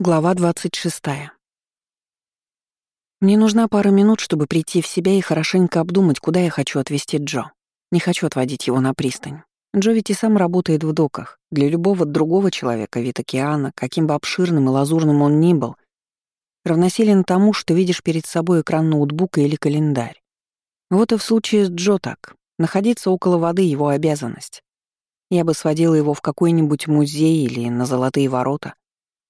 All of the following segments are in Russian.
Глава 26. Мне нужна пара минут, чтобы прийти в себя и хорошенько обдумать, куда я хочу отвезти Джо. Не хочу отводить его на пристань. Джо ведь и сам работает в доках. Для любого другого человека вид океана, каким бы обширным и лазурным он ни был, равносилен тому, что видишь перед собой экран ноутбука или календарь. Вот и в случае с Джо так. Находиться около воды — его обязанность. Я бы сводила его в какой-нибудь музей или на Золотые ворота —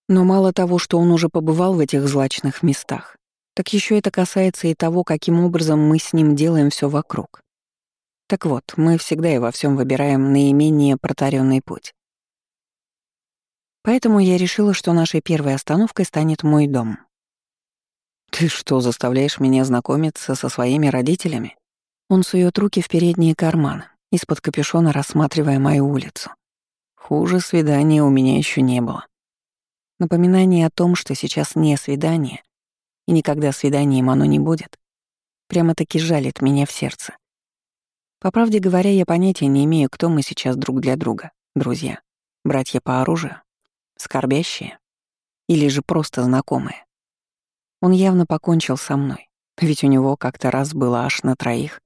но мало того, что он уже побывал в этих злачных местах, так еще это касается и того, каким образом мы с ним делаем все вокруг. Так вот, мы всегда и во всем выбираем наименее протаренный путь. Поэтому я решила, что нашей первой остановкой станет мой дом. «Ты что, заставляешь меня знакомиться со своими родителями?» Он сует руки в передние карманы, из-под капюшона рассматривая мою улицу. Хуже свидания у меня еще не было. Напоминание о том, что сейчас не свидание, и никогда свиданием оно не будет, прямо-таки жалит меня в сердце. По правде говоря, я понятия не имею, кто мы сейчас друг для друга, друзья, братья по оружию, скорбящие или же просто знакомые. Он явно покончил со мной, ведь у него как-то раз было аж на троих.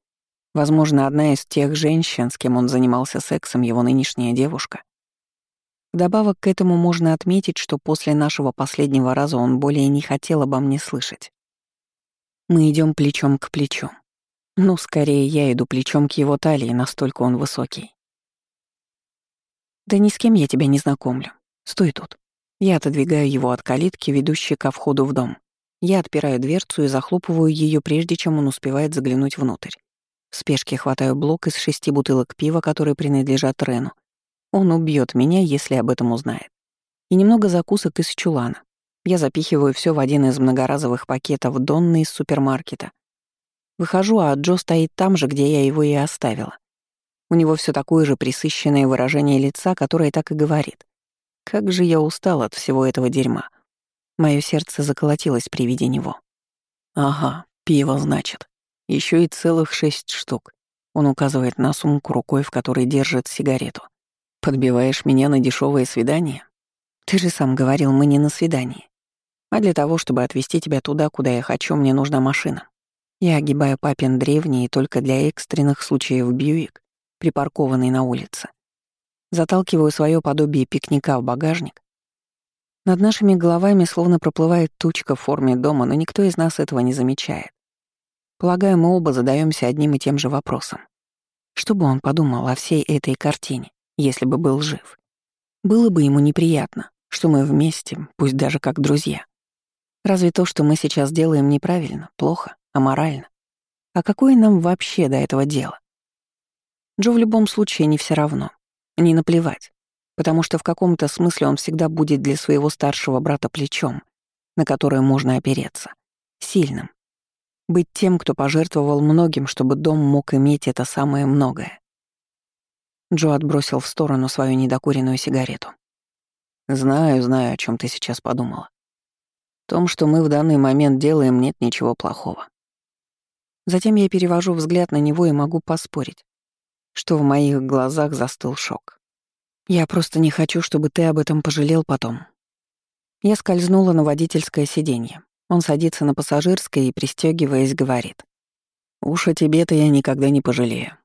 Возможно, одна из тех женщин, с кем он занимался сексом, его нынешняя девушка. Вдобавок к этому можно отметить, что после нашего последнего раза он более не хотел обо мне слышать. Мы идем плечом к плечу. Ну, скорее, я иду плечом к его талии, настолько он высокий. Да ни с кем я тебя не знакомлю. Стой тут. Я отодвигаю его от калитки, ведущей ко входу в дом. Я отпираю дверцу и захлопываю ее, прежде чем он успевает заглянуть внутрь. В спешке хватаю блок из шести бутылок пива, которые принадлежат Рену, он убьет меня, если об этом узнает. И немного закусок из чулана. Я запихиваю все в один из многоразовых пакетов Донны из супермаркета. Выхожу, а Джо стоит там же, где я его и оставила. У него все такое же присыщенное выражение лица, которое так и говорит. Как же я устал от всего этого дерьма. Мое сердце заколотилось при виде него. Ага, пиво, значит. Еще и целых шесть штук. Он указывает на сумку рукой, в которой держит сигарету. Подбиваешь меня на дешевое свидание? Ты же сам говорил, мы не на свидании. А для того, чтобы отвезти тебя туда, куда я хочу, мне нужна машина. Я огибаю папин древний и только для экстренных случаев Бьюик, припаркованный на улице. Заталкиваю свое подобие пикника в багажник. Над нашими головами словно проплывает тучка в форме дома, но никто из нас этого не замечает. Полагаю, мы оба задаемся одним и тем же вопросом. Что бы он подумал о всей этой картине? Если бы был жив. Было бы ему неприятно, что мы вместе, пусть даже как друзья. Разве то, что мы сейчас делаем, неправильно, плохо, аморально? А какое нам вообще до этого дело? Джо в любом случае не все равно, не наплевать, потому что в каком-то смысле он всегда будет для своего старшего брата плечом, на которое можно опереться, сильным. Быть тем, кто пожертвовал многим, чтобы дом мог иметь это самое многое. Джо отбросил в сторону свою недокуренную сигарету. «Знаю, знаю, о чем ты сейчас подумала. В том, что мы в данный момент делаем, нет ничего плохого. Затем я перевожу взгляд на него и могу поспорить, что в моих глазах застыл шок. Я просто не хочу, чтобы ты об этом пожалел потом. Я скользнула на водительское сиденье. Он садится на пассажирское и, пристегиваясь, говорит. «Уж о тебе-то я никогда не пожалею.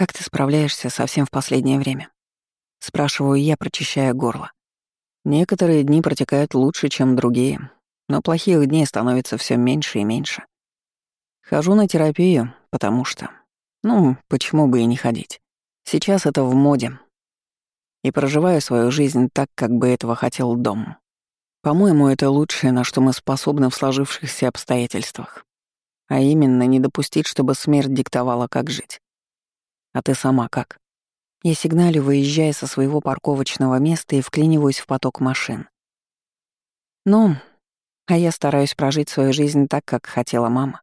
«Как ты справляешься совсем в последнее время?» Спрашиваю я, прочищая горло. Некоторые дни протекают лучше, чем другие, но плохих дней становится все меньше и меньше. Хожу на терапию, потому что... Ну, почему бы и не ходить? Сейчас это в моде. И проживаю свою жизнь так, как бы этого хотел дом. По-моему, это лучшее, на что мы способны в сложившихся обстоятельствах. А именно, не допустить, чтобы смерть диктовала, как жить. А ты сама как? Я сигналю, выезжая со своего парковочного места и вклиниваюсь в поток машин. Ну, а я стараюсь прожить свою жизнь так, как хотела мама.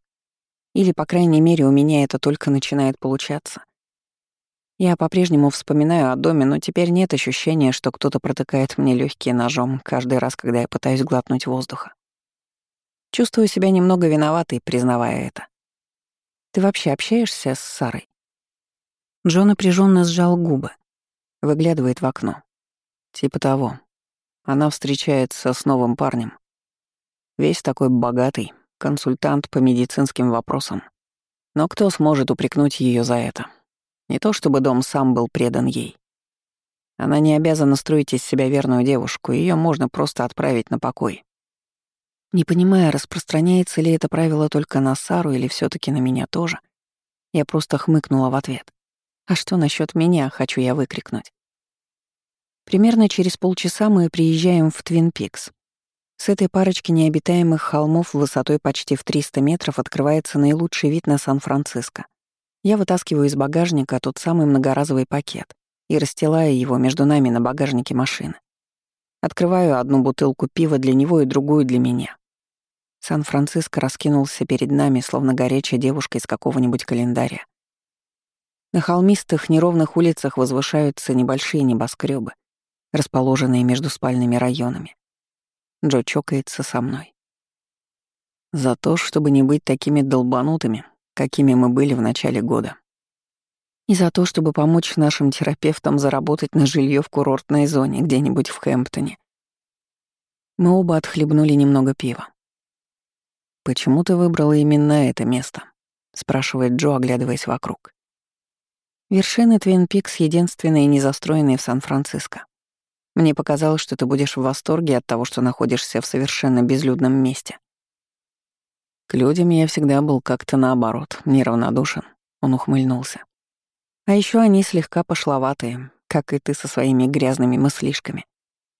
Или, по крайней мере, у меня это только начинает получаться. Я по-прежнему вспоминаю о доме, но теперь нет ощущения, что кто-то протыкает мне легкие ножом каждый раз, когда я пытаюсь глотнуть воздуха. Чувствую себя немного виноватой, признавая это. Ты вообще общаешься с Сарой? Джо напряженно сжал губы. Выглядывает в окно. Типа того. Она встречается с новым парнем. Весь такой богатый, консультант по медицинским вопросам. Но кто сможет упрекнуть ее за это? Не то чтобы дом сам был предан ей. Она не обязана строить из себя верную девушку, ее можно просто отправить на покой. Не понимая, распространяется ли это правило только на Сару или все таки на меня тоже, я просто хмыкнула в ответ. «А что насчет меня?» — хочу я выкрикнуть. Примерно через полчаса мы приезжаем в Твин Пикс. С этой парочки необитаемых холмов высотой почти в 300 метров открывается наилучший вид на Сан-Франциско. Я вытаскиваю из багажника тот самый многоразовый пакет и расстилаю его между нами на багажнике машины. Открываю одну бутылку пива для него и другую для меня. Сан-Франциско раскинулся перед нами, словно горячая девушка из какого-нибудь календаря. На холмистых, неровных улицах возвышаются небольшие небоскребы, расположенные между спальными районами. Джо чокается со мной. За то, чтобы не быть такими долбанутыми, какими мы были в начале года. И за то, чтобы помочь нашим терапевтам заработать на жилье в курортной зоне где-нибудь в Хэмптоне. Мы оба отхлебнули немного пива. «Почему ты выбрала именно это место?» — спрашивает Джо, оглядываясь вокруг. Вершины Твин Пикс единственные незастроенные в Сан-Франциско. Мне показалось, что ты будешь в восторге от того, что находишься в совершенно безлюдном месте. К людям я всегда был как-то наоборот, неравнодушен. Он ухмыльнулся. А еще они слегка пошловатые, как и ты со своими грязными мыслишками.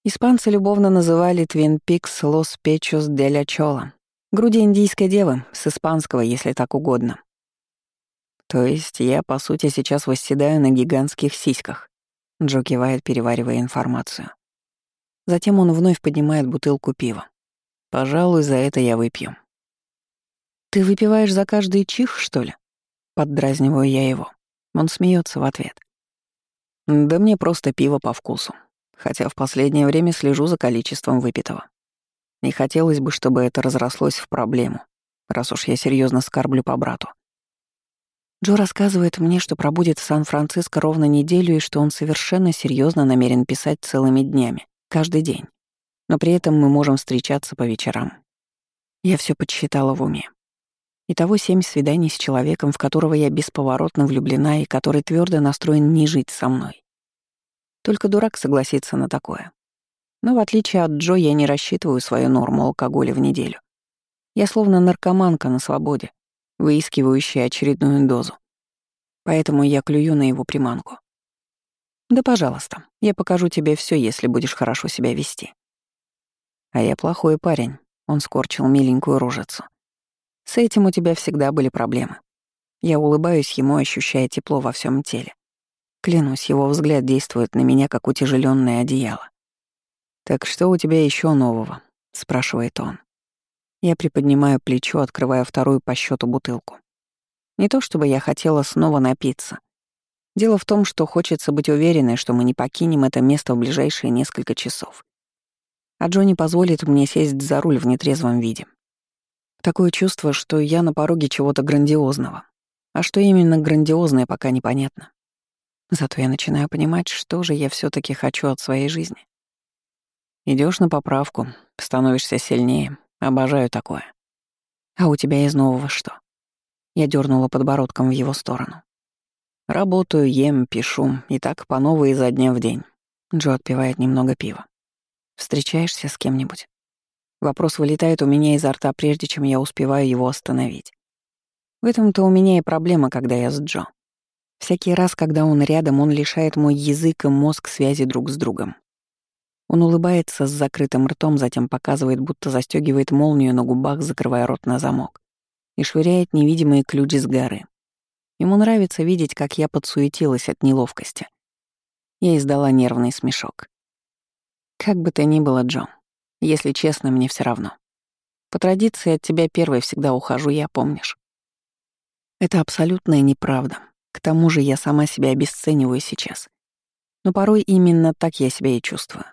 Испанцы любовно называли Твин Пикс Лос Печос де ля Чола, груди индийской девы, с испанского, если так угодно. То есть я, по сути, сейчас восседаю на гигантских сиськах. Джо кивает, переваривая информацию. Затем он вновь поднимает бутылку пива. «Пожалуй, за это я выпью». «Ты выпиваешь за каждый чих, что ли?» Поддразниваю я его. Он смеется в ответ. «Да мне просто пиво по вкусу. Хотя в последнее время слежу за количеством выпитого. Не хотелось бы, чтобы это разрослось в проблему, раз уж я серьезно скарблю по брату. Джо рассказывает мне, что пробудет в Сан-Франциско ровно неделю и что он совершенно серьезно намерен писать целыми днями, каждый день. Но при этом мы можем встречаться по вечерам. Я все подсчитала в уме. Итого семь свиданий с человеком, в которого я бесповоротно влюблена и который твердо настроен не жить со мной. Только дурак согласится на такое. Но в отличие от Джо, я не рассчитываю свою норму алкоголя в неделю. Я словно наркоманка на свободе, выискивающая очередную дозу. Поэтому я клюю на его приманку. Да, пожалуйста, я покажу тебе все, если будешь хорошо себя вести. А я плохой парень, он скорчил миленькую рожицу. С этим у тебя всегда были проблемы. Я улыбаюсь ему, ощущая тепло во всем теле. Клянусь, его взгляд действует на меня, как утяжеленное одеяло. «Так что у тебя еще нового?» — спрашивает он. Я приподнимаю плечо, открывая вторую по счету бутылку. Не то чтобы я хотела снова напиться. Дело в том, что хочется быть уверенной, что мы не покинем это место в ближайшие несколько часов. А Джонни позволит мне сесть за руль в нетрезвом виде. Такое чувство, что я на пороге чего-то грандиозного. А что именно грандиозное, пока непонятно. Зато я начинаю понимать, что же я все таки хочу от своей жизни. Идешь на поправку, становишься сильнее, Обожаю такое. А у тебя из нового что? Я дернула подбородком в его сторону. Работаю, ем, пишу, и так по новой изо дня в день. Джо отпивает немного пива. Встречаешься с кем-нибудь? Вопрос вылетает у меня изо рта, прежде чем я успеваю его остановить. В этом-то у меня и проблема, когда я с Джо. Всякий раз, когда он рядом, он лишает мой язык и мозг связи друг с другом. Он улыбается с закрытым ртом, затем показывает, будто застегивает молнию на губах, закрывая рот на замок, и швыряет невидимые ключи с горы. Ему нравится видеть, как я подсуетилась от неловкости. Я издала нервный смешок. Как бы то ни было, Джо, если честно, мне все равно. По традиции от тебя первой всегда ухожу я, помнишь? Это абсолютная неправда. К тому же я сама себя обесцениваю сейчас. Но порой именно так я себя и чувствую.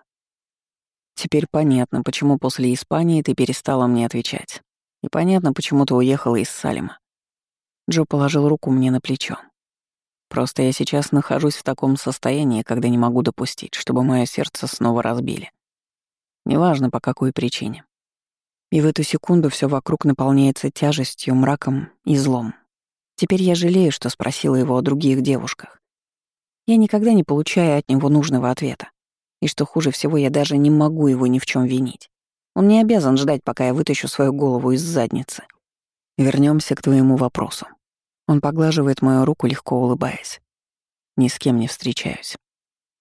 Теперь понятно, почему после Испании ты перестала мне отвечать. И понятно, почему ты уехала из Салима. Джо положил руку мне на плечо. Просто я сейчас нахожусь в таком состоянии, когда не могу допустить, чтобы мое сердце снова разбили. Неважно, по какой причине. И в эту секунду все вокруг наполняется тяжестью, мраком и злом. Теперь я жалею, что спросила его о других девушках. Я никогда не получаю от него нужного ответа. И что хуже всего, я даже не могу его ни в чем винить. Он не обязан ждать, пока я вытащу свою голову из задницы. Вернемся к твоему вопросу. Он поглаживает мою руку, легко улыбаясь. Ни с кем не встречаюсь.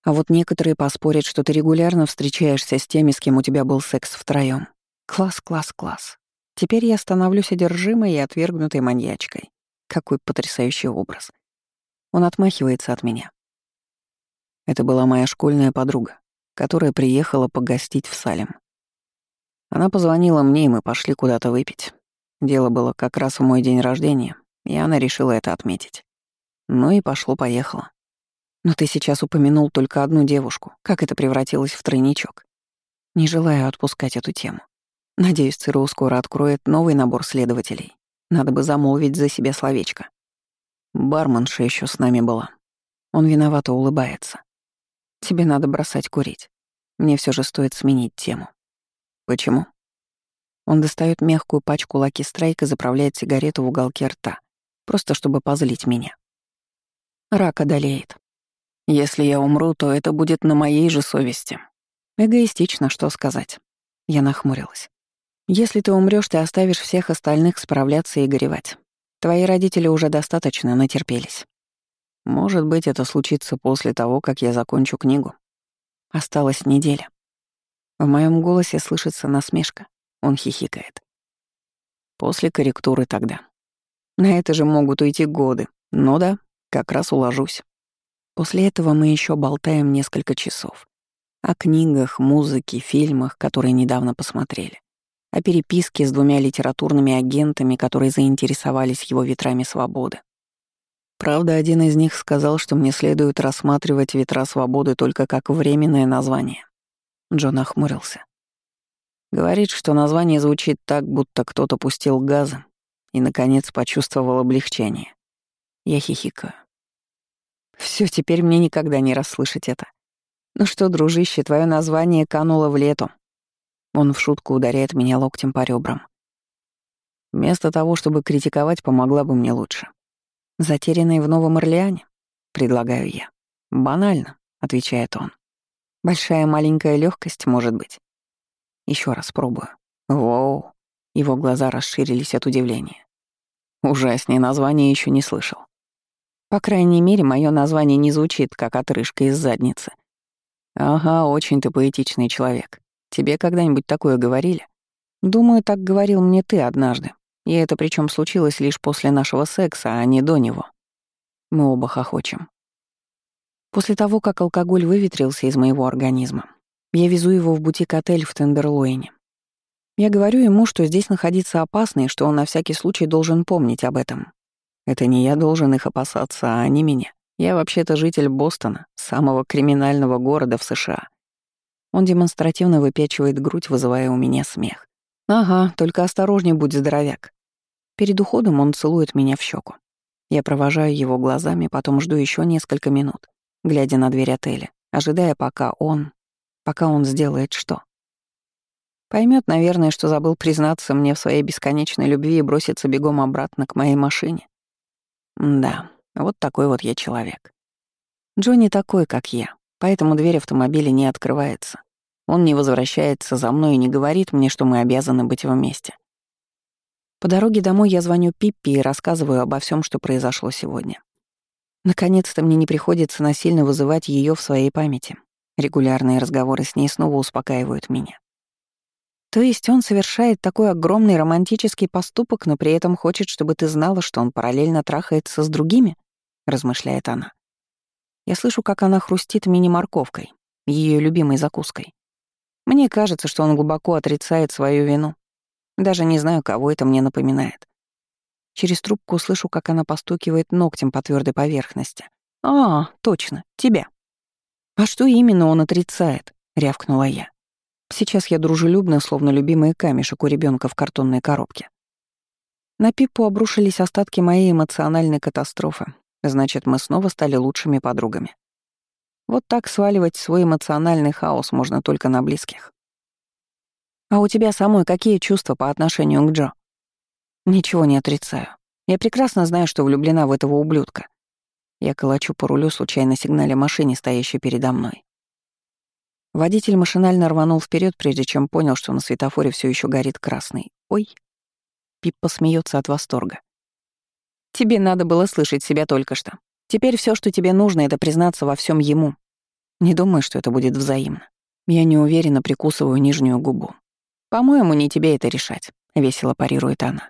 А вот некоторые поспорят, что ты регулярно встречаешься с теми, с кем у тебя был секс втроём. Класс, класс, класс. Теперь я становлюсь одержимой и отвергнутой маньячкой. Какой потрясающий образ. Он отмахивается от меня. Это была моя школьная подруга, которая приехала погостить в Салем. Она позвонила мне, и мы пошли куда-то выпить. Дело было как раз в мой день рождения, и она решила это отметить. Ну и пошло-поехало. Но ты сейчас упомянул только одну девушку. Как это превратилось в тройничок? Не желаю отпускать эту тему. Надеюсь, ЦРУ скоро откроет новый набор следователей. Надо бы замолвить за себя словечко. Барменша еще с нами была. Он виновато улыбается. Тебе надо бросать курить. Мне все же стоит сменить тему. Почему? Он достает мягкую пачку Лаки Страйк и заправляет сигарету в уголке рта, просто чтобы позлить меня. Рак одолеет. Если я умру, то это будет на моей же совести. Эгоистично, что сказать. Я нахмурилась. Если ты умрёшь, ты оставишь всех остальных справляться и горевать. Твои родители уже достаточно натерпелись. Может быть, это случится после того, как я закончу книгу. Осталась неделя. В моем голосе слышится насмешка. Он хихикает. После корректуры тогда. На это же могут уйти годы. Но да, как раз уложусь. После этого мы еще болтаем несколько часов. О книгах, музыке, фильмах, которые недавно посмотрели о переписке с двумя литературными агентами, которые заинтересовались его ветрами свободы. Правда, один из них сказал, что мне следует рассматривать ветра свободы только как временное название. Джон охмурился. Говорит, что название звучит так, будто кто-то пустил газы и, наконец, почувствовал облегчение. Я хихикаю. Все, теперь мне никогда не расслышать это. Ну что, дружище, твое название кануло в лету. Он в шутку ударяет меня локтем по ребрам. Вместо того, чтобы критиковать, помогла бы мне лучше. Затерянный в Новом Орлеане? Предлагаю я. Банально, отвечает он. Большая маленькая легкость, может быть. Еще раз пробую. Воу. Его глаза расширились от удивления. Ужаснее название еще не слышал. По крайней мере, мое название не звучит, как отрыжка из задницы. Ага, очень ты поэтичный человек. Тебе когда-нибудь такое говорили? Думаю, так говорил мне ты однажды. И это причем случилось лишь после нашего секса, а не до него. Мы оба хохочем. После того, как алкоголь выветрился из моего организма, я везу его в бутик-отель в Тендерлойне. Я говорю ему, что здесь находиться опасно и что он на всякий случай должен помнить об этом. Это не я должен их опасаться, а они меня. Я вообще-то житель Бостона, самого криминального города в США. Он демонстративно выпячивает грудь, вызывая у меня смех. «Ага, только осторожней будь, здоровяк». Перед уходом он целует меня в щеку. Я провожаю его глазами, потом жду еще несколько минут, глядя на дверь отеля, ожидая, пока он... пока он сделает что. Поймет, наверное, что забыл признаться мне в своей бесконечной любви и броситься бегом обратно к моей машине. Да, вот такой вот я человек. Джонни такой, как я, поэтому дверь автомобиля не открывается. Он не возвращается за мной и не говорит мне, что мы обязаны быть вместе. По дороге домой я звоню Пиппи и рассказываю обо всем, что произошло сегодня. Наконец-то мне не приходится насильно вызывать ее в своей памяти. Регулярные разговоры с ней снова успокаивают меня. То есть он совершает такой огромный романтический поступок, но при этом хочет, чтобы ты знала, что он параллельно трахается с другими? размышляет она. Я слышу, как она хрустит мини-морковкой, ее любимой закуской. Мне кажется, что он глубоко отрицает свою вину. Даже не знаю, кого это мне напоминает. Через трубку слышу, как она постукивает ногтем по твердой поверхности. «А, точно, тебя». «А что именно он отрицает?» — рявкнула я. Сейчас я дружелюбна, словно любимый камешек у ребенка в картонной коробке. На Пиппу обрушились остатки моей эмоциональной катастрофы. Значит, мы снова стали лучшими подругами. Вот так сваливать свой эмоциональный хаос можно только на близких. А у тебя самой какие чувства по отношению к Джо? Ничего не отрицаю. Я прекрасно знаю, что влюблена в этого ублюдка. Я колочу по рулю, случайно сигналя машине, стоящей передо мной. Водитель машинально рванул вперед, прежде чем понял, что на светофоре все еще горит красный. Ой. Пиппа смеется от восторга. Тебе надо было слышать себя только что. Теперь все, что тебе нужно, это признаться во всем ему. Не думаю, что это будет взаимно. Я неуверенно прикусываю нижнюю губу. По-моему, не тебе это решать, весело парирует она.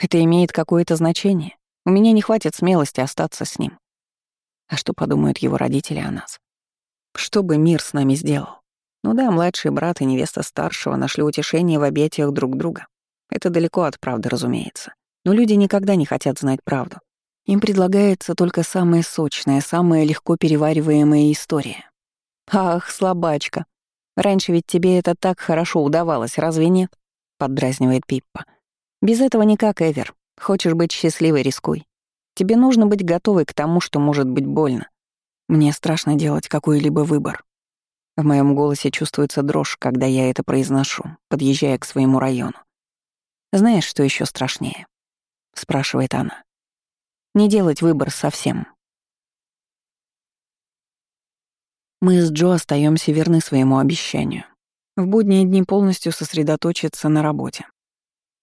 Это имеет какое-то значение. У меня не хватит смелости остаться с ним. А что подумают его родители о нас? Что бы мир с нами сделал? Ну да, младший брат и невеста старшего нашли утешение в объятиях друг друга. Это далеко от правды, разумеется. Но люди никогда не хотят знать правду. Им предлагается только самая сочная, самая легко перевариваемая история. «Ах, слабачка! Раньше ведь тебе это так хорошо удавалось, разве нет?» — поддразнивает Пиппа. «Без этого никак, Эвер. Хочешь быть счастливой — рискуй. Тебе нужно быть готовой к тому, что может быть больно. Мне страшно делать какой-либо выбор. В моем голосе чувствуется дрожь, когда я это произношу, подъезжая к своему району. «Знаешь, что еще страшнее?» — спрашивает она. «Не делать выбор совсем». Мы с Джо остаемся верны своему обещанию. В будние дни полностью сосредоточиться на работе.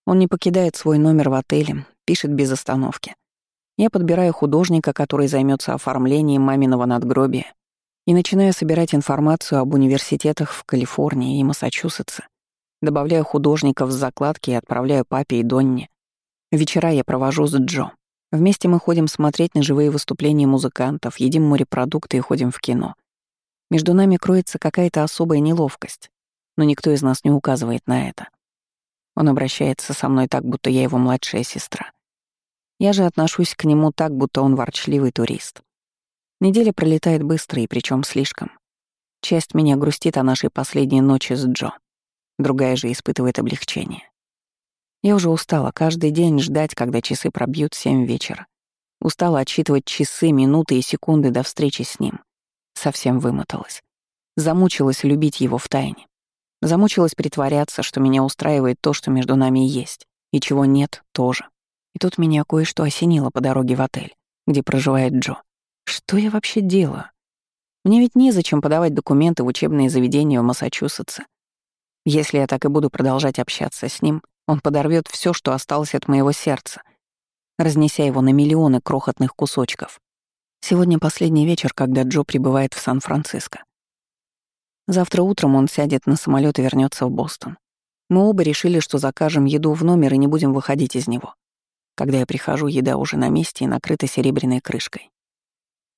Он не покидает свой номер в отеле, пишет без остановки. Я подбираю художника, который займется оформлением маминого надгробия, и начинаю собирать информацию об университетах в Калифорнии и Массачусетсе. Добавляю художников в закладки и отправляю папе и Донне. Вечера я провожу с Джо. Вместе мы ходим смотреть на живые выступления музыкантов, едим морепродукты и ходим в кино. Между нами кроется какая-то особая неловкость, но никто из нас не указывает на это. Он обращается со мной так, будто я его младшая сестра. Я же отношусь к нему так, будто он ворчливый турист. Неделя пролетает быстро и причем слишком. Часть меня грустит о нашей последней ночи с Джо. Другая же испытывает облегчение. Я уже устала каждый день ждать, когда часы пробьют семь вечера. Устала отсчитывать часы, минуты и секунды до встречи с ним. Совсем вымоталась. Замучилась любить его в тайне. Замучилась притворяться, что меня устраивает то, что между нами есть, и чего нет тоже. И тут меня кое-что осенило по дороге в отель, где проживает Джо. Что я вообще делаю? Мне ведь незачем подавать документы в учебные заведения в Массачусетсе. Если я так и буду продолжать общаться с ним, он подорвет все, что осталось от моего сердца, разнеся его на миллионы крохотных кусочков. Сегодня последний вечер, когда Джо прибывает в Сан-Франциско. Завтра утром он сядет на самолет и вернется в Бостон. Мы оба решили, что закажем еду в номер и не будем выходить из него. Когда я прихожу, еда уже на месте и накрыта серебряной крышкой.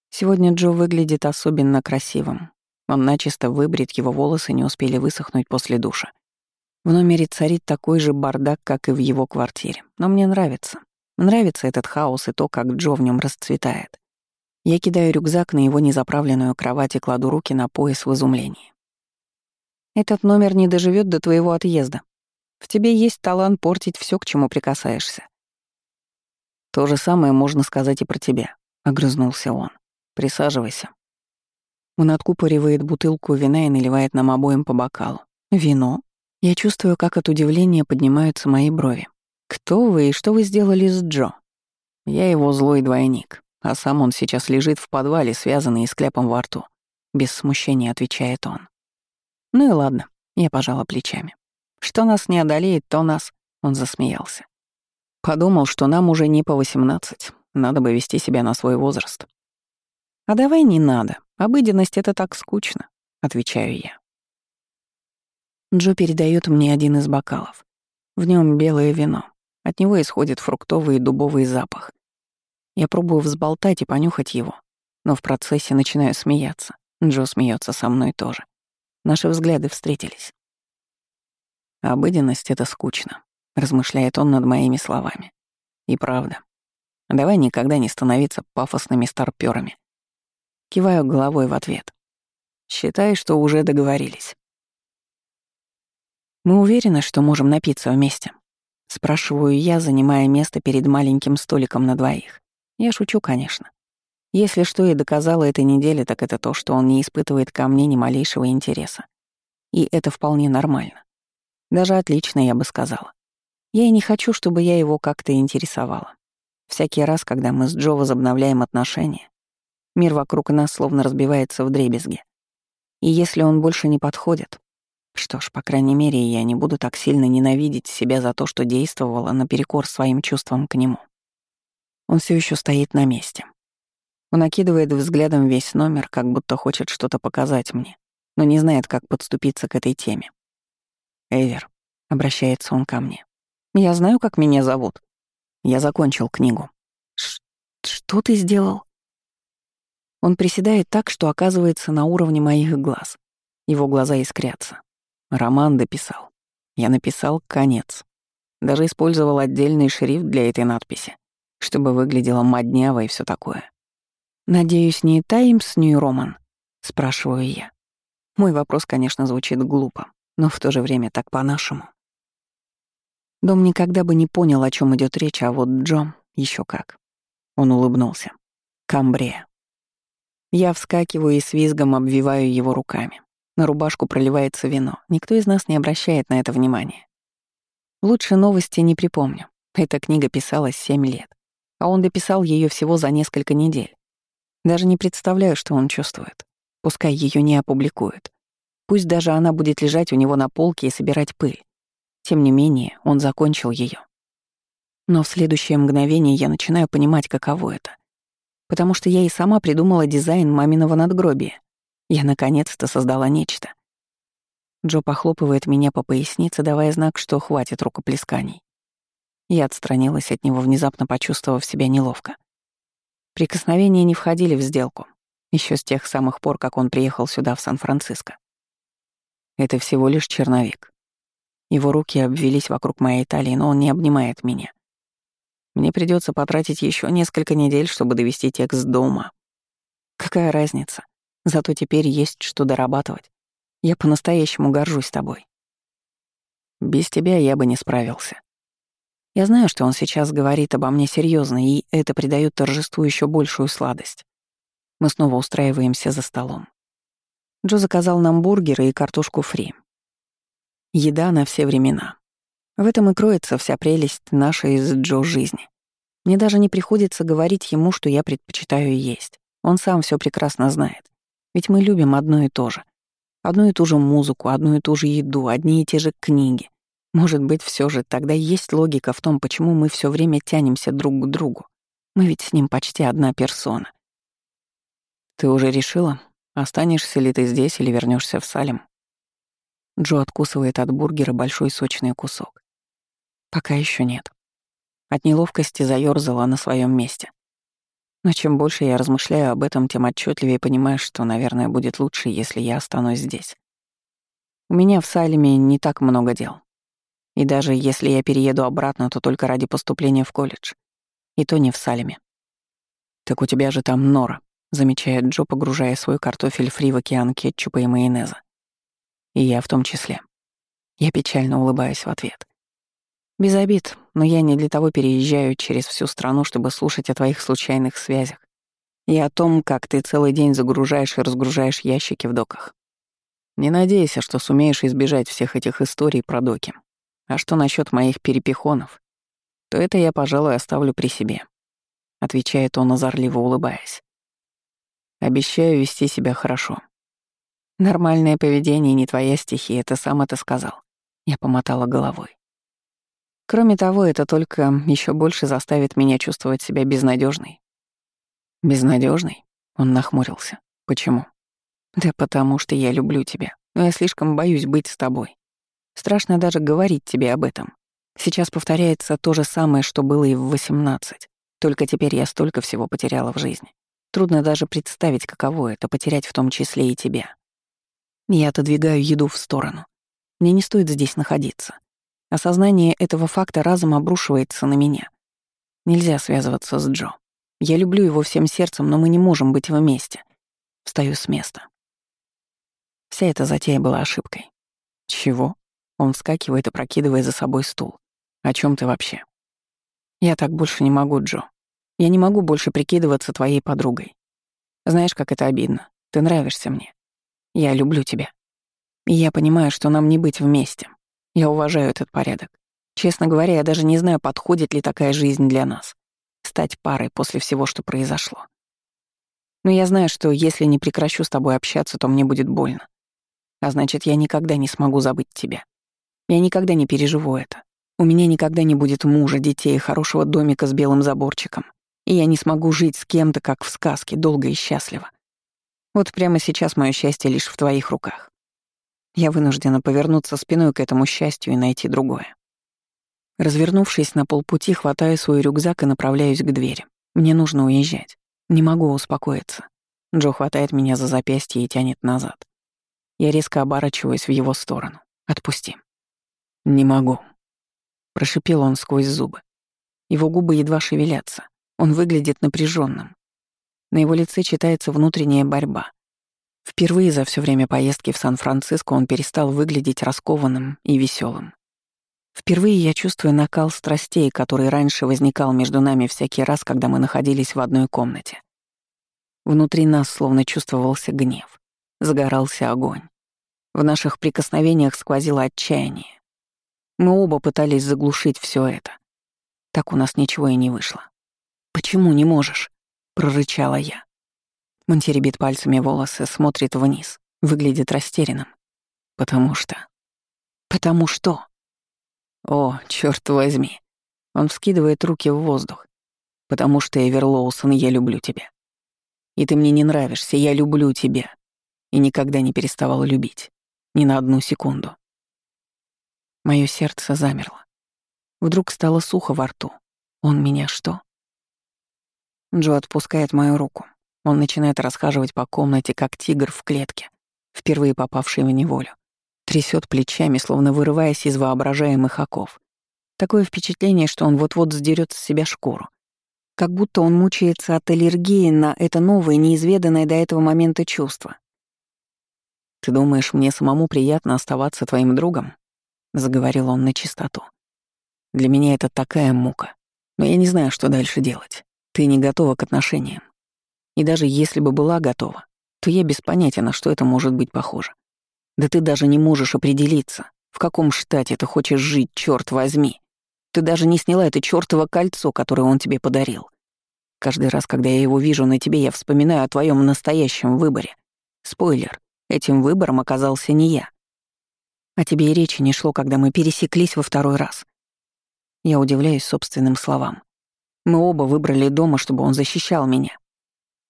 Сегодня Джо выглядит особенно красивым. Он начисто выбрит, его волосы не успели высохнуть после душа. В номере царит такой же бардак, как и в его квартире. Но мне нравится. Нравится этот хаос и то, как Джо в нем расцветает. Я кидаю рюкзак на его незаправленную кровать и кладу руки на пояс в изумлении. Этот номер не доживет до твоего отъезда. В тебе есть талант портить все, к чему прикасаешься. «То же самое можно сказать и про тебя», — огрызнулся он. «Присаживайся». Он откупоривает бутылку вина и наливает нам обоим по бокалу. «Вино?» Я чувствую, как от удивления поднимаются мои брови. «Кто вы и что вы сделали с Джо?» «Я его злой двойник, а сам он сейчас лежит в подвале, связанный и с кляпом во рту». Без смущения отвечает он. «Ну и ладно», — я пожала плечами. «Что нас не одолеет, то нас...» — он засмеялся. Подумал, что нам уже не по 18, надо бы вести себя на свой возраст. «А давай не надо, обыденность — это так скучно», — отвечаю я. Джо передает мне один из бокалов. В нем белое вино. От него исходит фруктовый и дубовый запах. Я пробую взболтать и понюхать его, но в процессе начинаю смеяться. Джо смеется со мной тоже. Наши взгляды встретились. Обыденность — это скучно размышляет он над моими словами. И правда. Давай никогда не становиться пафосными старпёрами. Киваю головой в ответ. Считай, что уже договорились. Мы уверены, что можем напиться вместе. Спрашиваю я, занимая место перед маленьким столиком на двоих. Я шучу, конечно. Если что и доказала этой неделе, так это то, что он не испытывает ко мне ни малейшего интереса. И это вполне нормально. Даже отлично, я бы сказала. Я и не хочу, чтобы я его как-то интересовала. Всякий раз, когда мы с Джо возобновляем отношения, мир вокруг нас словно разбивается в дребезги. И если он больше не подходит, что ж, по крайней мере, я не буду так сильно ненавидеть себя за то, что действовала наперекор своим чувствам к нему. Он все еще стоит на месте. Он окидывает взглядом весь номер, как будто хочет что-то показать мне, но не знает, как подступиться к этой теме. «Эвер», — обращается он ко мне, — «я знаю, как меня зовут. Я закончил книгу». Ш «Что ты сделал?» Он приседает так, что оказывается на уровне моих глаз. Его глаза искрятся. Роман дописал. Я написал «конец». Даже использовал отдельный шрифт для этой надписи, чтобы выглядело модняво и все такое. «Надеюсь, не Таймс Нью Роман?» — спрашиваю я. Мой вопрос, конечно, звучит глупо, но в то же время так по-нашему. Дом никогда бы не понял, о чем идет речь, а вот Джо еще как. Он улыбнулся. Камбрия. Я вскакиваю и с визгом обвиваю его руками. На рубашку проливается вино. Никто из нас не обращает на это внимания. Лучше новости не припомню. Эта книга писалась семь лет, а он дописал ее всего за несколько недель. Даже не представляю, что он чувствует. Пускай ее не опубликуют. Пусть даже она будет лежать у него на полке и собирать пыль. Тем не менее, он закончил ее. Но в следующее мгновение я начинаю понимать, каково это. Потому что я и сама придумала дизайн маминого надгробия. Я наконец-то создала нечто. Джо похлопывает меня по пояснице, давая знак, что хватит рукоплесканий. Я отстранилась от него, внезапно почувствовав себя неловко. Прикосновения не входили в сделку, еще с тех самых пор, как он приехал сюда, в Сан-Франциско. Это всего лишь черновик. Его руки обвелись вокруг моей талии, но он не обнимает меня. Мне придется потратить еще несколько недель, чтобы довести текст до ума. Какая разница? Зато теперь есть что дорабатывать. Я по-настоящему горжусь тобой. Без тебя я бы не справился. Я знаю, что он сейчас говорит обо мне серьезно, и это придает торжеству еще большую сладость. Мы снова устраиваемся за столом. Джо заказал нам бургеры и картошку фри. Еда на все времена. В этом и кроется вся прелесть нашей с Джо жизни. Мне даже не приходится говорить ему, что я предпочитаю есть. Он сам все прекрасно знает. Ведь мы любим одно и то же. Одну и ту же музыку, одну и ту же еду, одни и те же книги. Может быть, все же тогда есть логика в том, почему мы все время тянемся друг к другу. Мы ведь с ним почти одна персона. Ты уже решила, останешься ли ты здесь или вернешься в Салем? Джо откусывает от бургера большой сочный кусок. Пока еще нет. От неловкости заёрзала на своем месте. Но чем больше я размышляю об этом, тем отчетливее понимаю, что, наверное, будет лучше, если я останусь здесь. У меня в Сайлеме не так много дел. И даже если я перееду обратно, то только ради поступления в колледж. И то не в Салеме. «Так у тебя же там Нора», — замечает Джо, погружая свой картофель фри в океан кетчупа и майонеза. И я в том числе. Я печально улыбаюсь в ответ. Без обид, но я не для того переезжаю через всю страну, чтобы слушать о твоих случайных связях и о том, как ты целый день загружаешь и разгружаешь ящики в доках. Не надейся, что сумеешь избежать всех этих историй про доки. А что насчет моих перепихонов, то это я, пожалуй, оставлю при себе. Отвечает он, озорливо улыбаясь. Обещаю вести себя хорошо. Нормальное поведение не твоя стихия, ты сам это сказал. Я помотала головой. Кроме того, это только еще больше заставит меня чувствовать себя безнадежной. Безнадежной? Он нахмурился. Почему? Да потому что я люблю тебя, но я слишком боюсь быть с тобой. Страшно даже говорить тебе об этом. Сейчас повторяется то же самое, что было и в 18. Только теперь я столько всего потеряла в жизни. Трудно даже представить, каково это — потерять в том числе и тебя. Я отодвигаю еду в сторону. Мне не стоит здесь находиться. Осознание этого факта разом обрушивается на меня. Нельзя связываться с Джо. Я люблю его всем сердцем, но мы не можем быть вместе. Встаю с места. Вся эта затея была ошибкой. Чего? Он вскакивает и прокидывает за собой стул. О чем ты вообще? Я так больше не могу, Джо. Я не могу больше прикидываться твоей подругой. Знаешь, как это обидно. Ты нравишься мне. Я люблю тебя. И я понимаю, что нам не быть вместе. Я уважаю этот порядок. Честно говоря, я даже не знаю, подходит ли такая жизнь для нас. Стать парой после всего, что произошло. Но я знаю, что если не прекращу с тобой общаться, то мне будет больно. А значит, я никогда не смогу забыть тебя. Я никогда не переживу это. У меня никогда не будет мужа, детей, хорошего домика с белым заборчиком. И я не смогу жить с кем-то, как в сказке, долго и счастливо. Вот прямо сейчас мое счастье лишь в твоих руках. Я вынуждена повернуться спиной к этому счастью и найти другое. Развернувшись на полпути, хватаю свой рюкзак и направляюсь к двери. Мне нужно уезжать. Не могу успокоиться. Джо хватает меня за запястье и тянет назад. Я резко оборачиваюсь в его сторону. «Отпусти». «Не могу», — прошипел он сквозь зубы. Его губы едва шевелятся. Он выглядит напряженным. На его лице читается внутренняя борьба. Впервые за все время поездки в Сан-Франциско он перестал выглядеть раскованным и веселым. Впервые я чувствую накал страстей, который раньше возникал между нами всякий раз, когда мы находились в одной комнате. Внутри нас словно чувствовался гнев, загорался огонь. В наших прикосновениях сквозило отчаяние. Мы оба пытались заглушить все это. Так у нас ничего и не вышло. «Почему не можешь?» — прорычала я. Он теребит пальцами волосы, смотрит вниз, выглядит растерянным. «Потому что...» «Потому что...» О, черт возьми. Он вскидывает руки в воздух. Потому что, Эвер Лоусон, я люблю тебя. И ты мне не нравишься, я люблю тебя. И никогда не переставала любить. Ни на одну секунду. Мое сердце замерло. Вдруг стало сухо во рту. Он меня что? Джо отпускает мою руку. Он начинает расхаживать по комнате, как тигр в клетке, впервые попавший в неволю трясет плечами, словно вырываясь из воображаемых оков. Такое впечатление, что он вот-вот сдерет с себя шкуру. Как будто он мучается от аллергии на это новое, неизведанное до этого момента чувство. «Ты думаешь, мне самому приятно оставаться твоим другом?» — заговорил он на чистоту. «Для меня это такая мука. Но я не знаю, что дальше делать. Ты не готова к отношениям. И даже если бы была готова, то я без понятия, на что это может быть похоже. Да ты даже не можешь определиться, в каком штате ты хочешь жить, черт возьми. Ты даже не сняла это чёртово кольцо, которое он тебе подарил. Каждый раз, когда я его вижу на тебе, я вспоминаю о твоем настоящем выборе. Спойлер, этим выбором оказался не я. О тебе и речи не шло, когда мы пересеклись во второй раз. Я удивляюсь собственным словам. Мы оба выбрали дома, чтобы он защищал меня.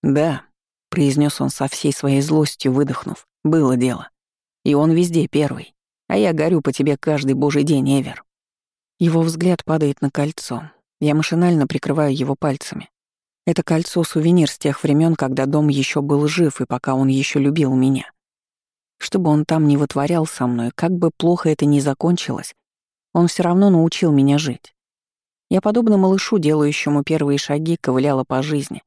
«Да», — произнес он со всей своей злостью, выдохнув, — «было дело. И он везде первый. А я горю по тебе каждый божий день, Эвер. Его взгляд падает на кольцо. Я машинально прикрываю его пальцами. Это кольцо — сувенир с тех времен, когда дом еще был жив и пока он еще любил меня. Чтобы он там не вытворял со мной, как бы плохо это ни закончилось, он все равно научил меня жить. Я, подобно малышу, делающему первые шаги, ковыляла по жизни.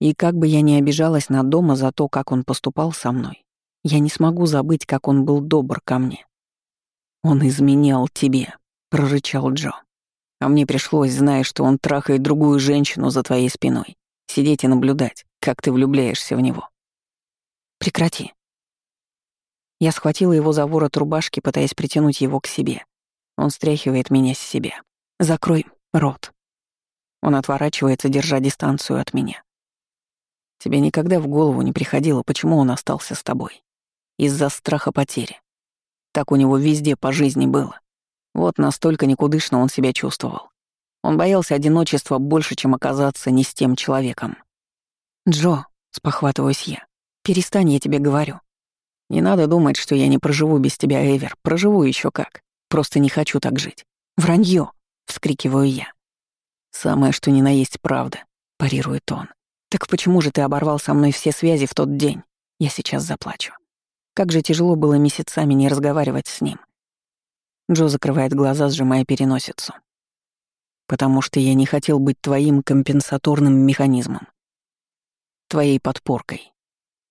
И как бы я ни обижалась на дома за то, как он поступал со мной, я не смогу забыть, как он был добр ко мне. «Он изменял тебе», — прорычал Джо. «А мне пришлось, зная, что он трахает другую женщину за твоей спиной, сидеть и наблюдать, как ты влюбляешься в него». «Прекрати». Я схватила его за ворот рубашки, пытаясь притянуть его к себе. Он стряхивает меня с себя. «Закрой рот». Он отворачивается, держа дистанцию от меня. Тебе никогда в голову не приходило, почему он остался с тобой из-за страха потери. Так у него везде по жизни было. Вот настолько никудышно он себя чувствовал. Он боялся одиночества больше, чем оказаться не с тем человеком. «Джо», — спохватываюсь я, — «перестань, я тебе говорю. Не надо думать, что я не проживу без тебя, Эвер. Проживу еще как. Просто не хочу так жить. Вранье, вскрикиваю я. «Самое, что ни на есть правда», — парирует он. «Так почему же ты оборвал со мной все связи в тот день? Я сейчас заплачу». Как же тяжело было месяцами не разговаривать с ним. Джо закрывает глаза, сжимая переносицу. «Потому что я не хотел быть твоим компенсаторным механизмом. Твоей подпоркой.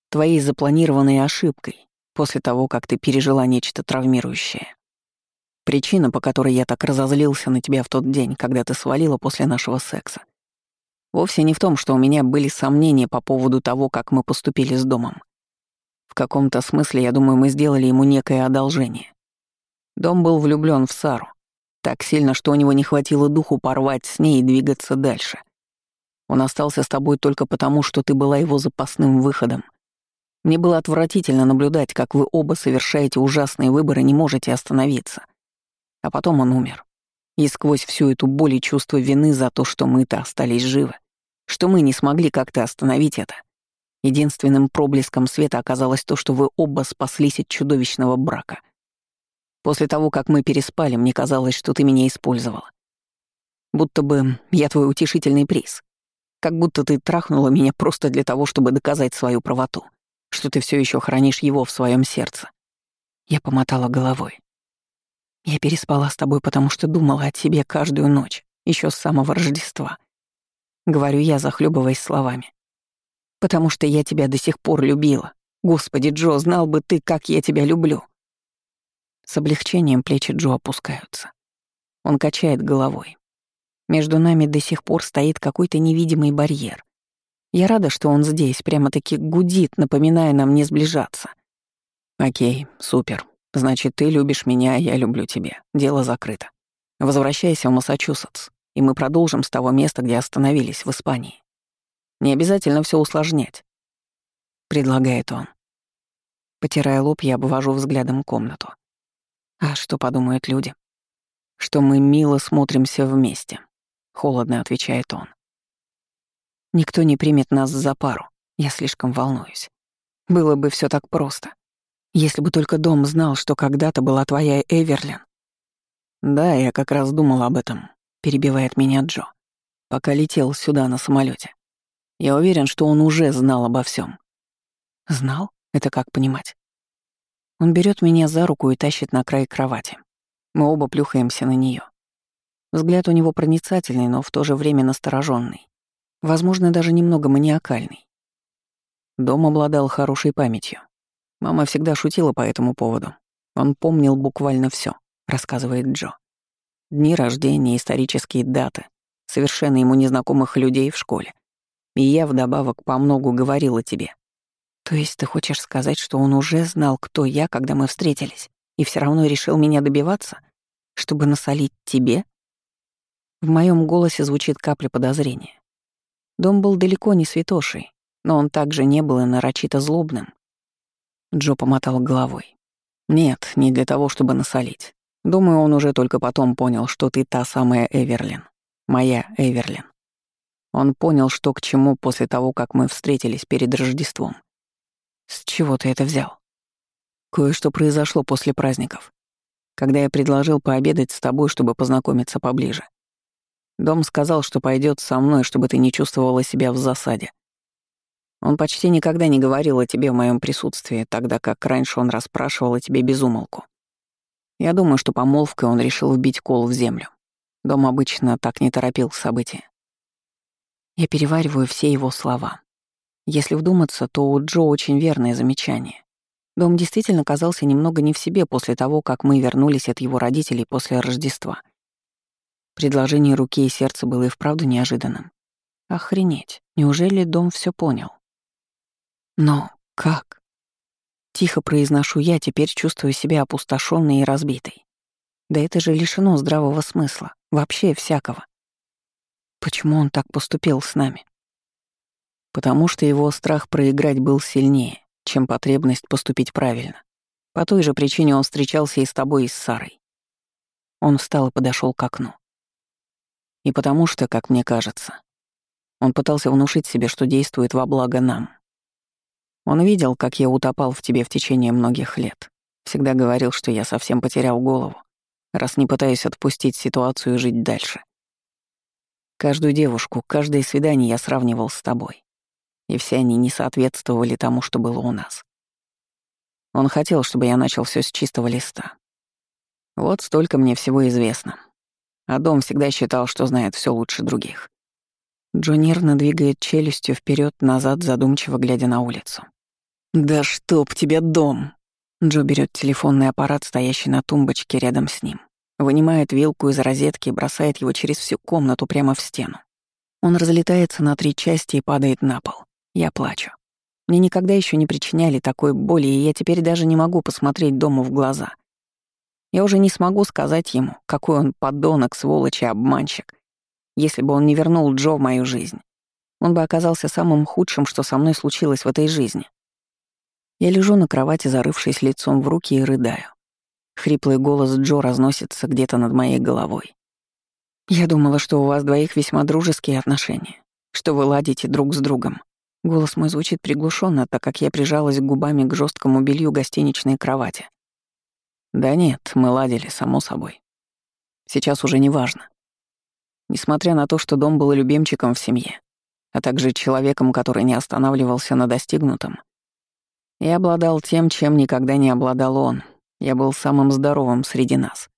Твоей запланированной ошибкой после того, как ты пережила нечто травмирующее. Причина, по которой я так разозлился на тебя в тот день, когда ты свалила после нашего секса, вовсе не в том, что у меня были сомнения по поводу того, как мы поступили с домом. В каком-то смысле, я думаю, мы сделали ему некое одолжение. Дом был влюблен в Сару. Так сильно, что у него не хватило духу порвать с ней и двигаться дальше. Он остался с тобой только потому, что ты была его запасным выходом. Мне было отвратительно наблюдать, как вы оба совершаете ужасные выборы не можете остановиться. А потом он умер. И сквозь всю эту боль и чувство вины за то, что мы-то остались живы, что мы не смогли как-то остановить это, единственным проблеском света оказалось то, что вы оба спаслись от чудовищного брака. После того, как мы переспали, мне казалось, что ты меня использовала. Будто бы я твой утешительный приз. Как будто ты трахнула меня просто для того, чтобы доказать свою правоту, что ты все еще хранишь его в своем сердце. Я помотала головой. Я переспала с тобой, потому что думала о тебе каждую ночь, еще с самого Рождества. Говорю я, захлебываясь словами. Потому что я тебя до сих пор любила. Господи, Джо, знал бы ты, как я тебя люблю. С облегчением плечи Джо опускаются. Он качает головой. Между нами до сих пор стоит какой-то невидимый барьер. Я рада, что он здесь, прямо-таки гудит, напоминая нам не сближаться. Окей, супер. Значит, ты любишь меня, я люблю тебя. Дело закрыто. Возвращайся в Массачусетс, и мы продолжим с того места, где остановились, в Испании. Не обязательно все усложнять. Предлагает он. Потирая лоб, я обвожу взглядом комнату. А что подумают люди? Что мы мило смотримся вместе. Холодно отвечает он. Никто не примет нас за пару. Я слишком волнуюсь. Было бы все так просто. Если бы только дом знал, что когда-то была твоя Эверлин. Да, я как раз думал об этом, перебивает меня Джо, пока летел сюда на самолете. Я уверен, что он уже знал обо всем. Знал? Это как понимать? Он берет меня за руку и тащит на край кровати. Мы оба плюхаемся на нее. Взгляд у него проницательный, но в то же время настороженный. Возможно, даже немного маниакальный. Дом обладал хорошей памятью. Мама всегда шутила по этому поводу. Он помнил буквально все, рассказывает Джо. Дни рождения, исторические даты, совершенно ему незнакомых людей в школе. И я вдобавок по многу говорила тебе. То есть ты хочешь сказать, что он уже знал, кто я, когда мы встретились, и все равно решил меня добиваться, чтобы насолить тебе? В моем голосе звучит капля подозрения. Дом был далеко не святошей, но он также не был и нарочито злобным. Джо помотал головой. «Нет, не для того, чтобы насолить. Думаю, он уже только потом понял, что ты та самая Эверлин. Моя Эверлин. Он понял, что к чему после того, как мы встретились перед Рождеством. С чего ты это взял? Кое-что произошло после праздников, когда я предложил пообедать с тобой, чтобы познакомиться поближе. Дом сказал, что пойдет со мной, чтобы ты не чувствовала себя в засаде. Он почти никогда не говорил о тебе в моем присутствии, тогда как раньше он расспрашивал о тебе без умолку. Я думаю, что помолвкой он решил убить кол в землю. Дом обычно так не торопил события. Я перевариваю все его слова. Если вдуматься, то у Джо очень верное замечание. Дом действительно казался немного не в себе после того, как мы вернулись от его родителей после Рождества — Предложение руки и сердца было и вправду неожиданным. Охренеть, неужели дом все понял? Но как? Тихо произношу я, теперь чувствую себя опустошенной и разбитой. Да это же лишено здравого смысла, вообще всякого. Почему он так поступил с нами? Потому что его страх проиграть был сильнее, чем потребность поступить правильно. По той же причине он встречался и с тобой, и с Сарой. Он встал и подошел к окну. И потому что, как мне кажется, он пытался внушить себе, что действует во благо нам. Он видел, как я утопал в тебе в течение многих лет. Всегда говорил, что я совсем потерял голову, раз не пытаюсь отпустить ситуацию и жить дальше. Каждую девушку, каждое свидание я сравнивал с тобой. И все они не соответствовали тому, что было у нас. Он хотел, чтобы я начал все с чистого листа. Вот столько мне всего известно. А дом всегда считал, что знает все лучше других. Джо нервно двигает челюстью вперед назад задумчиво глядя на улицу. «Да чтоб тебе дом!» Джо берет телефонный аппарат, стоящий на тумбочке рядом с ним, вынимает вилку из розетки и бросает его через всю комнату прямо в стену. Он разлетается на три части и падает на пол. Я плачу. Мне никогда еще не причиняли такой боли, и я теперь даже не могу посмотреть дому в глаза. Я уже не смогу сказать ему, какой он подонок, сволочь и обманщик. Если бы он не вернул Джо в мою жизнь, он бы оказался самым худшим, что со мной случилось в этой жизни. Я лежу на кровати, зарывшись лицом в руки и рыдаю. Хриплый голос Джо разносится где-то над моей головой. «Я думала, что у вас двоих весьма дружеские отношения, что вы ладите друг с другом». Голос мой звучит приглушенно, так как я прижалась губами к жесткому белью гостиничной кровати. Да нет, мы ладили, само собой. Сейчас уже не важно. Несмотря на то, что дом был любимчиком в семье, а также человеком, который не останавливался на достигнутом, я обладал тем, чем никогда не обладал он. Я был самым здоровым среди нас.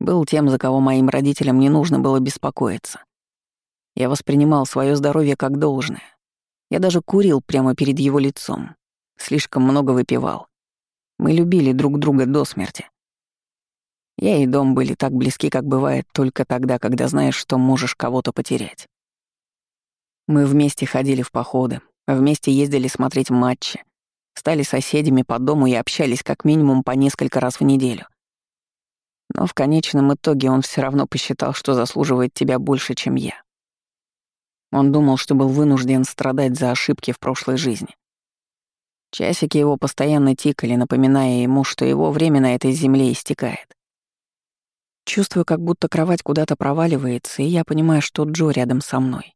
Был тем, за кого моим родителям не нужно было беспокоиться. Я воспринимал свое здоровье как должное. Я даже курил прямо перед его лицом. Слишком много выпивал. Мы любили друг друга до смерти. Я и дом были так близки, как бывает только тогда, когда знаешь, что можешь кого-то потерять. Мы вместе ходили в походы, вместе ездили смотреть матчи, стали соседями по дому и общались как минимум по несколько раз в неделю. Но в конечном итоге он все равно посчитал, что заслуживает тебя больше, чем я. Он думал, что был вынужден страдать за ошибки в прошлой жизни. Часики его постоянно тикали, напоминая ему, что его время на этой земле истекает. Чувствую, как будто кровать куда-то проваливается, и я понимаю, что Джо рядом со мной.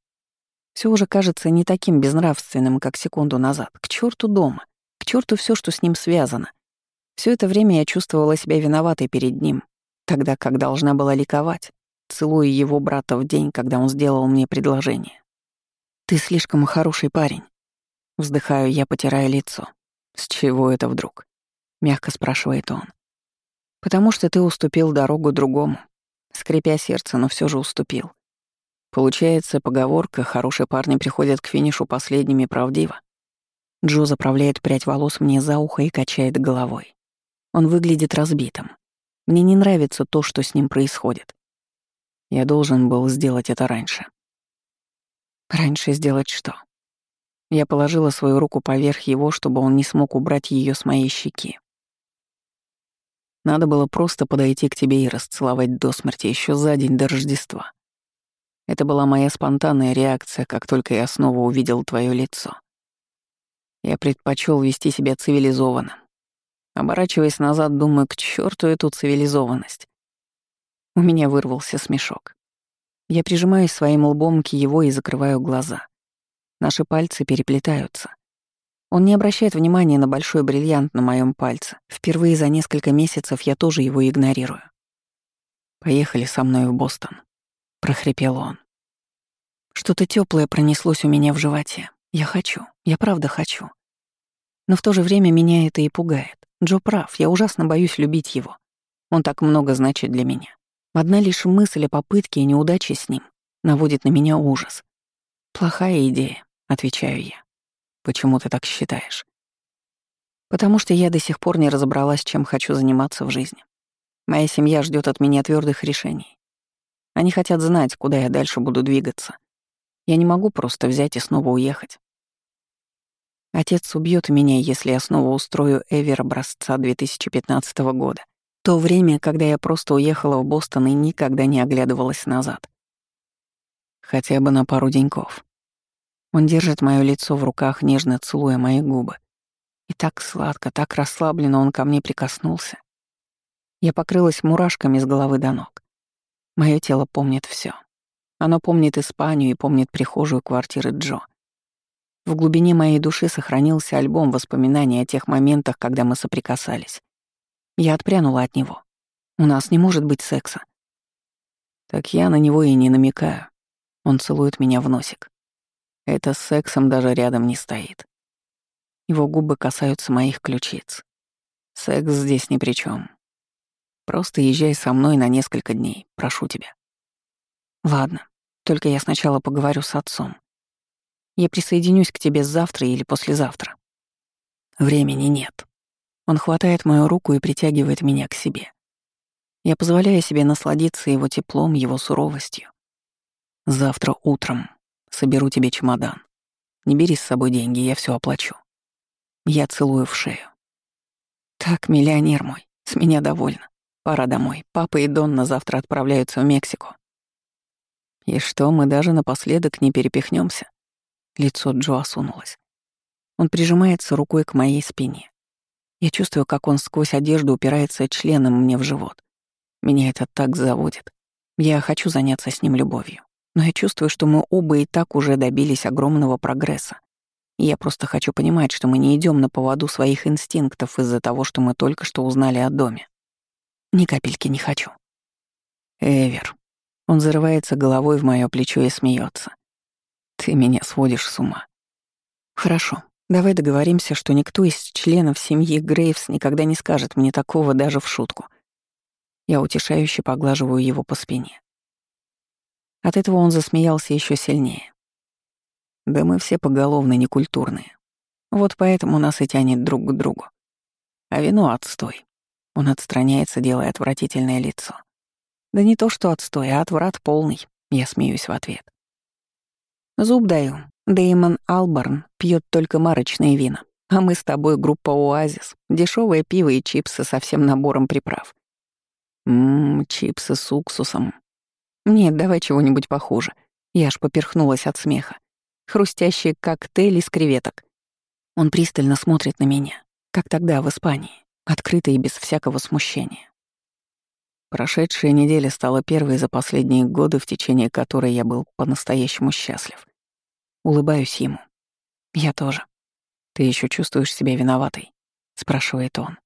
Все уже кажется не таким безнравственным, как секунду назад. К черту дома, к черту все, что с ним связано. Все это время я чувствовала себя виноватой перед ним, тогда как должна была ликовать, целуя его брата в день, когда он сделал мне предложение. «Ты слишком хороший парень», Вздыхаю я, потирая лицо. «С чего это вдруг?» — мягко спрашивает он. «Потому что ты уступил дорогу другому. Скрипя сердце, но все же уступил. Получается, поговорка «хорошие парни приходят к финишу последними» правдива. Джо заправляет прядь волос мне за ухо и качает головой. Он выглядит разбитым. Мне не нравится то, что с ним происходит. Я должен был сделать это раньше. Раньше сделать что? Я положила свою руку поверх его, чтобы он не смог убрать ее с моей щеки. Надо было просто подойти к тебе и расцеловать до смерти еще за день до Рождества. Это была моя спонтанная реакция, как только я снова увидел твое лицо. Я предпочел вести себя цивилизованно. Оборачиваясь назад, думаю, к черту эту цивилизованность. У меня вырвался смешок. Я прижимаюсь своим лбом к его и закрываю глаза. Наши пальцы переплетаются. Он не обращает внимания на большой бриллиант на моем пальце. Впервые за несколько месяцев я тоже его игнорирую. «Поехали со мной в Бостон», — прохрипел он. Что-то теплое пронеслось у меня в животе. Я хочу, я правда хочу. Но в то же время меня это и пугает. Джо прав, я ужасно боюсь любить его. Он так много значит для меня. Одна лишь мысль о попытке и неудаче с ним наводит на меня ужас. Плохая идея. — отвечаю я. «Почему ты так считаешь?» «Потому что я до сих пор не разобралась, чем хочу заниматься в жизни. Моя семья ждет от меня твердых решений. Они хотят знать, куда я дальше буду двигаться. Я не могу просто взять и снова уехать. Отец убьет меня, если я снова устрою Эвер образца 2015 года. То время, когда я просто уехала в Бостон и никогда не оглядывалась назад. Хотя бы на пару деньков. Он держит мое лицо в руках, нежно целуя мои губы. И так сладко, так расслабленно он ко мне прикоснулся. Я покрылась мурашками с головы до ног. Мое тело помнит все. Оно помнит Испанию и помнит прихожую квартиры Джо. В глубине моей души сохранился альбом воспоминаний о тех моментах, когда мы соприкасались. Я отпрянула от него. У нас не может быть секса. Так я на него и не намекаю. Он целует меня в носик. Это с сексом даже рядом не стоит. Его губы касаются моих ключиц. Секс здесь ни при чем. Просто езжай со мной на несколько дней, прошу тебя. Ладно, только я сначала поговорю с отцом. Я присоединюсь к тебе завтра или послезавтра. Времени нет. Он хватает мою руку и притягивает меня к себе. Я позволяю себе насладиться его теплом, его суровостью. Завтра утром Соберу тебе чемодан. Не бери с собой деньги, я все оплачу. Я целую в шею. Так, миллионер мой, с меня довольна. Пора домой. Папа и Донна завтра отправляются в Мексику. И что, мы даже напоследок не перепихнемся? Лицо Джо осунулось. Он прижимается рукой к моей спине. Я чувствую, как он сквозь одежду упирается членом мне в живот. Меня это так заводит. Я хочу заняться с ним любовью. Но я чувствую, что мы оба и так уже добились огромного прогресса. И я просто хочу понимать, что мы не идем на поводу своих инстинктов из-за того, что мы только что узнали о доме. Ни капельки не хочу. Эвер. Он зарывается головой в мое плечо и смеется. Ты меня сводишь с ума. Хорошо. Давай договоримся, что никто из членов семьи Грейвс никогда не скажет мне такого даже в шутку. Я утешающе поглаживаю его по спине. От этого он засмеялся еще сильнее. Да мы все поголовно некультурные. Вот поэтому нас и тянет друг к другу. А вино — отстой. Он отстраняется, делая отвратительное лицо. Да не то что отстой, а отврат полный. Я смеюсь в ответ. Зуб даю. Деймон Алборн пьет только марочные вина. А мы с тобой группа «Оазис». Дешевое пиво и чипсы со всем набором приправ. Ммм, чипсы с уксусом. Нет, давай чего-нибудь похуже. Я аж поперхнулась от смеха. Хрустящий коктейль из креветок. Он пристально смотрит на меня, как тогда в Испании, открыто и без всякого смущения. Прошедшая неделя стала первой за последние годы, в течение которой я был по-настоящему счастлив. Улыбаюсь ему. Я тоже. Ты еще чувствуешь себя виноватой? спрашивает он.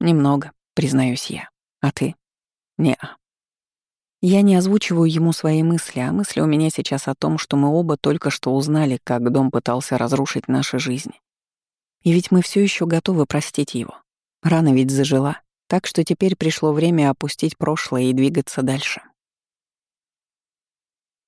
Немного, признаюсь я. А ты? Не-а. Я не озвучиваю ему свои мысли, а мысли у меня сейчас о том, что мы оба только что узнали, как дом пытался разрушить наши жизни. И ведь мы все еще готовы простить его. Рана ведь зажила, так что теперь пришло время опустить прошлое и двигаться дальше.